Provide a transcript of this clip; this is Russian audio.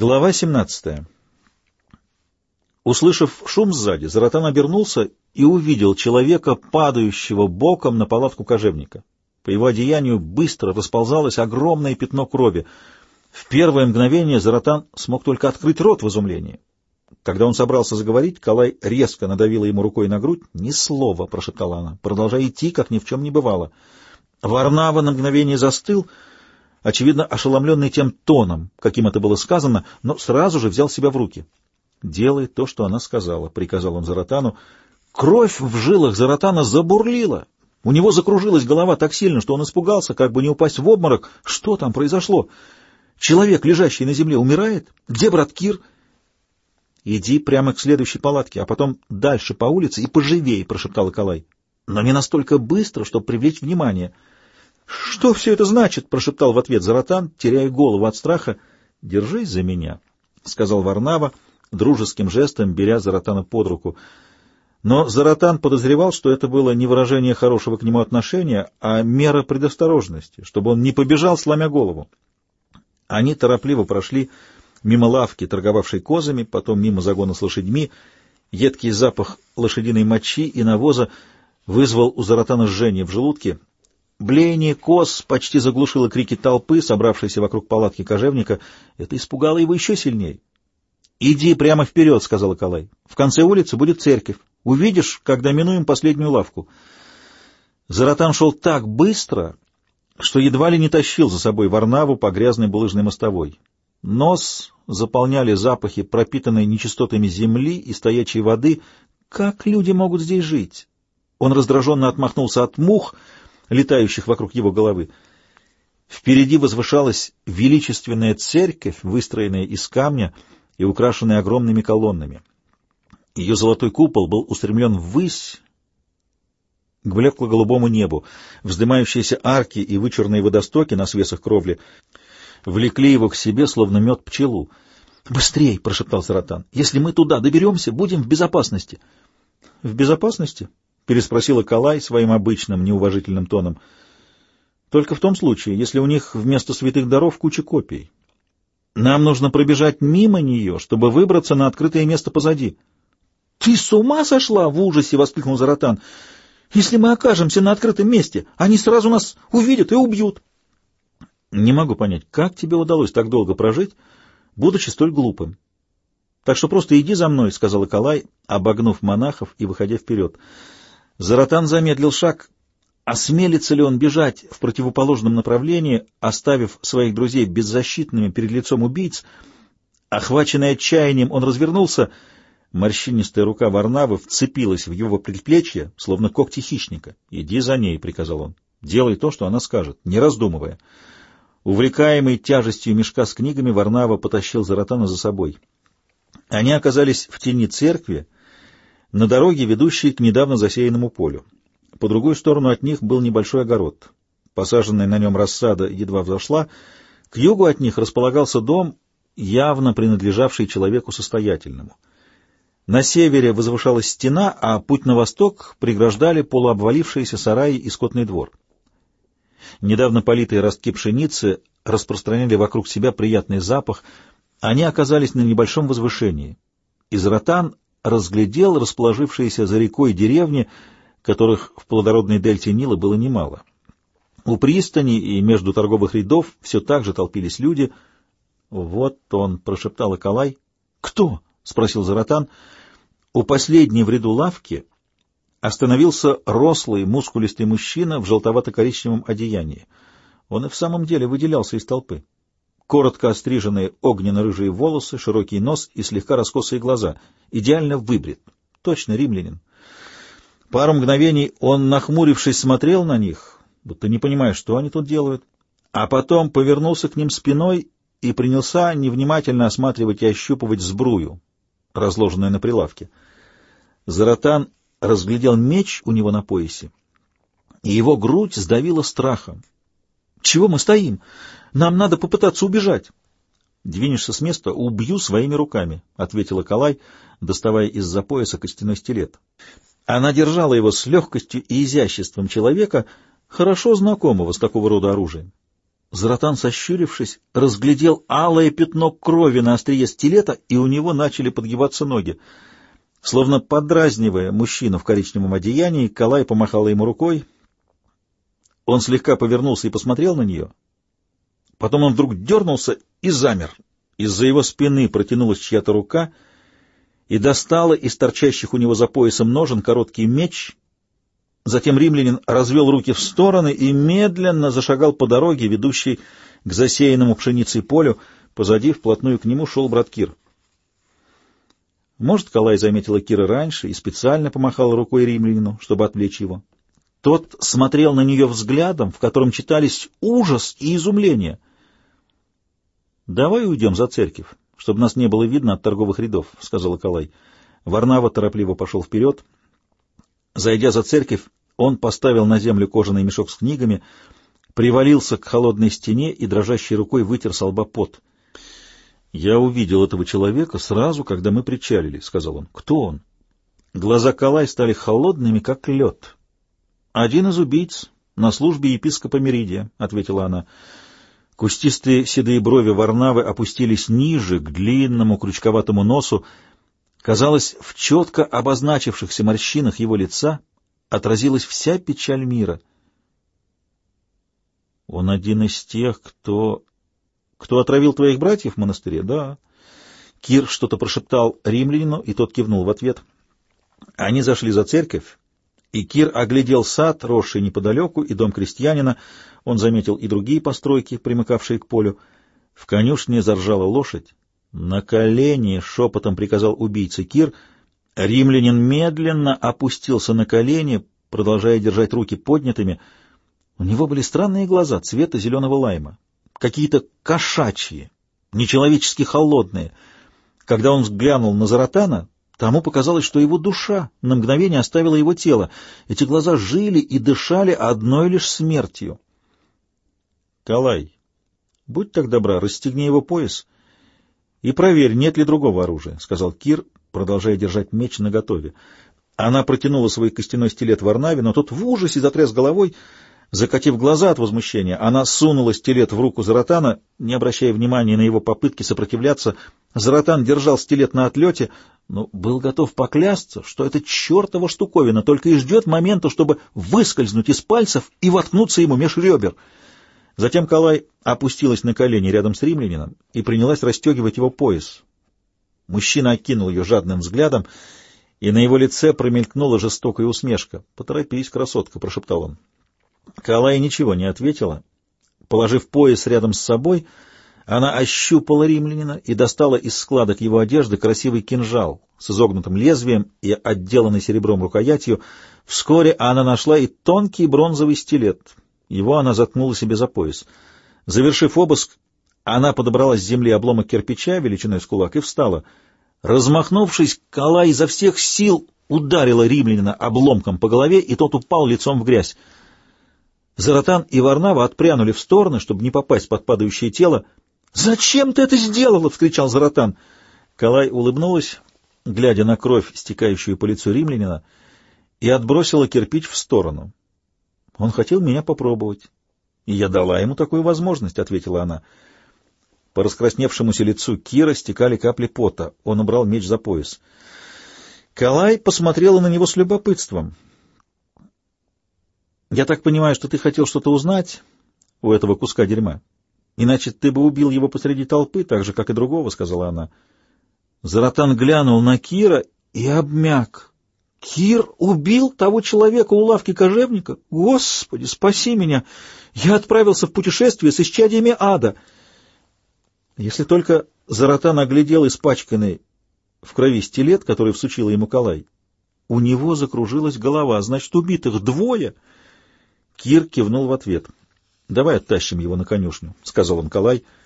Глава 17. Услышав шум сзади, Заратан обернулся и увидел человека, падающего боком на палатку кожевника. По его одеянию быстро расползалось огромное пятно крови. В первое мгновение Заратан смог только открыть рот в изумлении. Когда он собрался заговорить, Калай резко надавила ему рукой на грудь. «Ни слова!» — прошептала она, продолжая идти, как ни в чем не бывало. Варнава на мгновение застыл — очевидно, ошеломленный тем тоном, каким это было сказано, но сразу же взял себя в руки. «Делай то, что она сказала», — приказал он Заратану. Кровь в жилах Заратана забурлила. У него закружилась голова так сильно, что он испугался, как бы не упасть в обморок. Что там произошло? Человек, лежащий на земле, умирает? Где брат Кир? «Иди прямо к следующей палатке, а потом дальше по улице и поживей», — прошептал Калай. «Но не настолько быстро, чтобы привлечь внимание». «Что все это значит?» — прошептал в ответ Заратан, теряя голову от страха. «Держись за меня», — сказал Варнава, дружеским жестом беря Заратана под руку. Но Заратан подозревал, что это было не выражение хорошего к нему отношения, а мера предосторожности, чтобы он не побежал, сломя голову. Они торопливо прошли мимо лавки, торговавшей козами, потом мимо загона с лошадьми. Едкий запах лошадиной мочи и навоза вызвал у Заратана жжение в желудке. Блеяние коз почти заглушило крики толпы, собравшейся вокруг палатки кожевника. Это испугало его еще сильнее. — Иди прямо вперед, — сказал Акалай. — В конце улицы будет церковь. Увидишь, когда минуем последнюю лавку. Заратан шел так быстро, что едва ли не тащил за собой Варнаву по грязной булыжной мостовой. Нос заполняли запахи, пропитанной нечистотами земли и стоячей воды. Как люди могут здесь жить? Он раздраженно отмахнулся от мух — летающих вокруг его головы. Впереди возвышалась величественная церковь, выстроенная из камня и украшенная огромными колоннами. Ее золотой купол был устремлен ввысь, к блекло-голубому небу. Вздымающиеся арки и вычурные водостоки на свесах кровли влекли его к себе, словно мед пчелу. «Быстрей!» — прошептал Саратан. «Если мы туда доберемся, будем в безопасности». «В безопасности?» Переспросила Калай своим обычным неуважительным тоном. Только в том случае, если у них вместо святых даров куча копий. Нам нужно пробежать мимо нее, чтобы выбраться на открытое место позади. — Ты с ума сошла? — в ужасе воскликнул Заратан. — Если мы окажемся на открытом месте, они сразу нас увидят и убьют. — Не могу понять, как тебе удалось так долго прожить, будучи столь глупым? — Так что просто иди за мной, — сказал Калай, обогнув монахов и выходя вперед. — Заратан замедлил шаг. Осмелится ли он бежать в противоположном направлении, оставив своих друзей беззащитными перед лицом убийц? Охваченный отчаянием, он развернулся. Морщинистая рука Варнавы вцепилась в его предплечье, словно когти хищника. «Иди за ней», — приказал он. «Делай то, что она скажет, не раздумывая». Увлекаемый тяжестью мешка с книгами, Варнава потащил Заратана за собой. Они оказались в тени церкви, на дороге, ведущей к недавно засеянному полю. По другую сторону от них был небольшой огород. Посаженная на нем рассада едва взошла. К югу от них располагался дом, явно принадлежавший человеку состоятельному. На севере возвышалась стена, а путь на восток преграждали полуобвалившиеся сараи и скотный двор. Недавно политые ростки пшеницы распространяли вокруг себя приятный запах. Они оказались на небольшом возвышении. Из ротан разглядел расположившиеся за рекой деревни, которых в плодородной дельте Нила было немало. У пристани и между торговых рядов все так же толпились люди. «Вот он», — прошептал Акалай. «Кто?» — спросил Заратан. У последней в ряду лавки остановился рослый, мускулистый мужчина в желтовато-коричневом одеянии. Он и в самом деле выделялся из толпы. Коротко остриженные огненно-рыжие волосы, широкий нос и слегка раскосые глаза. Идеально выбрит. Точно римлянин. Пару мгновений он, нахмурившись, смотрел на них, будто не понимая, что они тут делают, а потом повернулся к ним спиной и принялся невнимательно осматривать и ощупывать сбрую, разложенную на прилавке. Заратан разглядел меч у него на поясе, и его грудь сдавила страхом. «Чего мы стоим? Нам надо попытаться убежать. — Двинешься с места, убью своими руками, — ответила Калай, доставая из-за пояса костяной стилет. Она держала его с легкостью и изяществом человека, хорошо знакомого с такого рода оружием. Заратан, сощурившись, разглядел алое пятно крови на острие стилета, и у него начали подгибаться ноги. Словно подразнивая мужчину в коричневом одеянии, Калай помахала ему рукой. Он слегка повернулся и посмотрел на нее. Потом он вдруг дернулся и замер. Из-за его спины протянулась чья-то рука и достала из торчащих у него за поясом ножен короткий меч — Затем римлянин развел руки в стороны и медленно зашагал по дороге, ведущей к засеянному пшеницей полю. Позади вплотную к нему шел брат Кир. Может, Калай заметила Кира раньше и специально помахала рукой римлянину, чтобы отвлечь его. Тот смотрел на нее взглядом, в котором читались ужас и изумление. «Давай уйдем за церковь, чтобы нас не было видно от торговых рядов», — сказала Калай. Варнава торопливо пошел вперед. Зайдя за церковь, он поставил на землю кожаный мешок с книгами, привалился к холодной стене и дрожащей рукой вытер с лба пот. «Я увидел этого человека сразу, когда мы причалили», — сказал он. «Кто он?» Глаза Калай стали холодными, как лед. «Один из убийц на службе епископа Меридия», — ответила она. Кустистые седые брови Варнавы опустились ниже, к длинному крючковатому носу. Казалось, в четко обозначившихся морщинах его лица отразилась вся печаль мира. Он один из тех, кто... Кто отравил твоих братьев в монастыре? Да. Кир что-то прошептал римлянину, и тот кивнул в ответ. Они зашли за церковь, и Кир оглядел сад, росший неподалеку, и дом крестьянина. Он заметил и другие постройки, примыкавшие к полю. В конюшне заржала лошадь. «На колени!» — шепотом приказал убийца Кир — Римлянин медленно опустился на колени, продолжая держать руки поднятыми. У него были странные глаза цвета зеленого лайма, какие-то кошачьи, нечеловечески холодные. Когда он взглянул на Заратана, тому показалось, что его душа на мгновение оставила его тело. Эти глаза жили и дышали одной лишь смертью. — Калай, будь так добра, расстегни его пояс и проверь, нет ли другого оружия, — сказал Кир, продолжая держать меч наготове. Она протянула свой костяной стилет Варнаве, но тот в ужасе затряс головой, закатив глаза от возмущения. Она сунула стилет в руку Заратана, не обращая внимания на его попытки сопротивляться. Заратан держал стилет на отлете, но был готов поклясться, что эта чертова штуковина только и ждет момента, чтобы выскользнуть из пальцев и воткнуться ему меж ребер. Затем Калай опустилась на колени рядом с римлянином и принялась расстегивать его пояс. Мужчина окинул ее жадным взглядом, и на его лице промелькнула жестокая усмешка. «Поторопись, красотка», — прошептал он. Калай ничего не ответила. Положив пояс рядом с собой, она ощупала римлянина и достала из складок его одежды красивый кинжал с изогнутым лезвием и отделанной серебром рукоятью. Вскоре она нашла и тонкий бронзовый стилет. Его она заткнула себе за пояс. Завершив обыск, она подобрала с земли обломок кирпича величиной с кулак и встала. Размахнувшись, Кала изо всех сил ударила римлянина обломком по голове, и тот упал лицом в грязь. Заратан и Варнава отпрянули в стороны, чтобы не попасть под падающее тело. «Зачем ты это сделала?» — вскричал Заратан. Калай улыбнулась, глядя на кровь, стекающую по лицу римлянина, и отбросила кирпич в сторону. «Он хотел меня попробовать, и я дала ему такую возможность», — ответила она. По раскрасневшемуся лицу Кира стекали капли пота. Он убрал меч за пояс. Калай посмотрела на него с любопытством. «Я так понимаю, что ты хотел что-то узнать у этого куска дерьма. Иначе ты бы убил его посреди толпы, так же, как и другого», — сказала она. Заратан глянул на Кира и обмяк. «Кир убил того человека у лавки кожевника? Господи, спаси меня! Я отправился в путешествие с исчадиями ада!» Если только Заратан оглядел испачканный в крови стилет, который всучила ему Калай, у него закружилась голова, значит, убитых двое. Кир кивнул в ответ. — Давай оттащим его на конюшню, — сказал он Калай. —